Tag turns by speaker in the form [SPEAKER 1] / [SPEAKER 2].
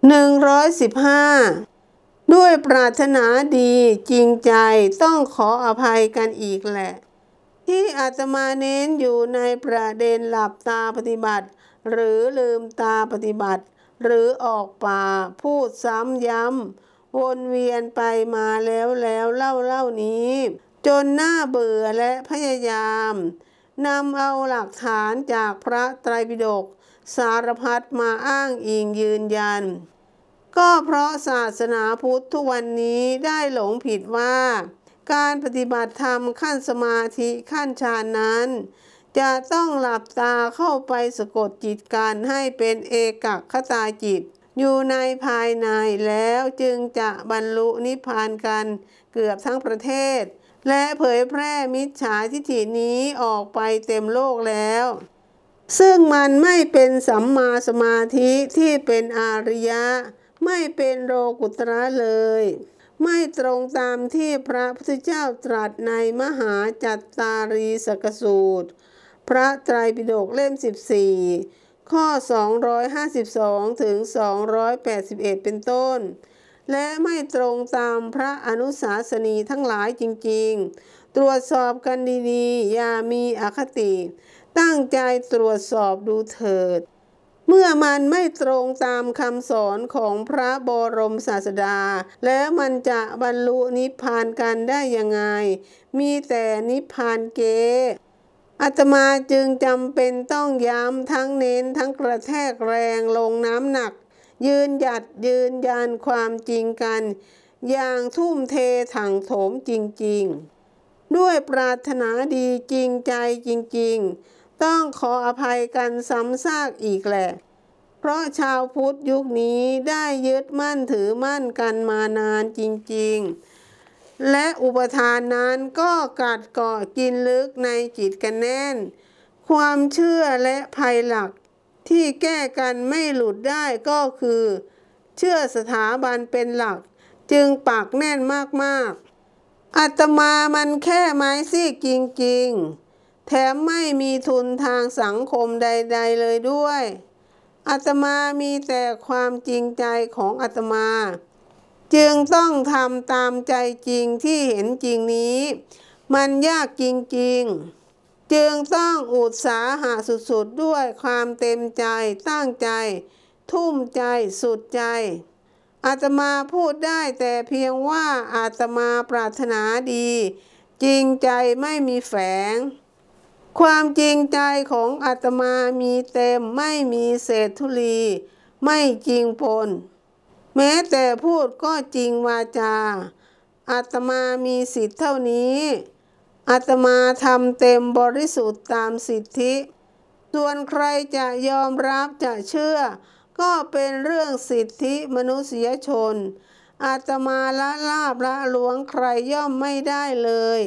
[SPEAKER 1] 115 ด้วยปรารถนาดีจริงใจต้องขออภัยกันอีกแหละ ที่อาตมาเน้นอยู่ในประเด็นหลับตาปฏิบัติ หรือลืมตาปฏิบัติ หรือออกป่าพูดซ้ำย้ำวนเวียนไปมาแล้วแล้วเล่าเล่านี้ จนหน้าเบื่อและพยายามนำเอาหลักฐานจากพระไตรปิฎก สารพัดมาอ้างอิงยืนยัน ก็เพราะศาสนาพุทธทุกวันนี้ได้หลงผิดว่า การปฏิบัติธรรมขั้นสมาธิขั้นฌานนั้น จะต้องหลับตาเข้าไปสะกดจิตกันให้เป็นเอกคตาจิต อยู่ในภายในแล้วจึงจะบรรลุนิพพานกันเกือบทั้งประเทศ และเผยแพร่มิจฉาทิฏฐินี้ออกไปเต็มโลกแล้ว ซึ่งมันไม่เป็นสัมมาสมาธิที่เป็นอาริยะ ไม่เป็นโลกุตระเลย ไม่ตรงตามที่พระพุทธเจ้าตรัสในมหาจัตตารีสกสูตร พระไตรปิฎกเล่ม 14 ข้อ 252 ถึง 281 เป็นต้น และไม่ตรงตามพระอนุสาสนีทั้งหลายจริงๆ ตรวจสอบกันดีๆ อย่ามีอคติ ตั้งใจตรวจสอบดูเถิด เมื่อมันไม่ตรงตามคำสอนของพระบรมศาสดา แล้วมันจะบรรลุนิพพานกันได้ยังไง มีแต่นิพพานเกอาตมาจึงจำเป็นต้องย้ำทั้งเน้นทั้งกระแทกแรงลงน้ำหนัก ยืนหยัดยืนยันความจริงกัน อย่างทุ่มเทถังโถมจริง ๆ ด้วยปรารถนาดีจริงใจจริง ๆ ต้องขออภัยกันซ้ำซากอีกแหละ เพราะชาวพุทธยุคนี้ได้ยึดมั่นถือมั่นกันมานานจริงๆ และอุปทานนั้นก็กัดเกาะกินลึกในจิตกันแน่น ความเชื่อและภัยหลักที่แก้กันไม่หลุดได้ก็คือ เชื่อสถาบันเป็นหลักจึงปักแน่นมากๆอาตมามันแค่ไม้ซีกจริงๆ แถมไม่มีทุนทางสังคมใด ๆ เลยด้วย อาตมามีแต่ความจริงใจของอาตมา จึงต้องทำตามใจจริงที่เห็นจริงนี้ มันยากจริง ๆ จึงต้องอุตสาหะสุด ๆ ด้วยความเต็มใจตั้งใจ ทุ่มใจสุดใจอาตมาพูดได้แต่เพียงว่าอาตมาปรารถนาดี จริงใจไม่มีแฝง ความจริงใจของอาตมามีเต็มไม่มีเศษธุลี ไม่จริงปน แม้แต่พูดก็จริงวาจาอาตมามีสิทธิ์เท่านี้อาตมาทำเต็มบริสุทธิ์ตามสิทธิ ส่วนใครจะยอมรับจะเชื่อ ก็เป็นเรื่องสิทธิมนุษยชนอาตมาละลาบละหลวงใครย่อมไม่ได้เลย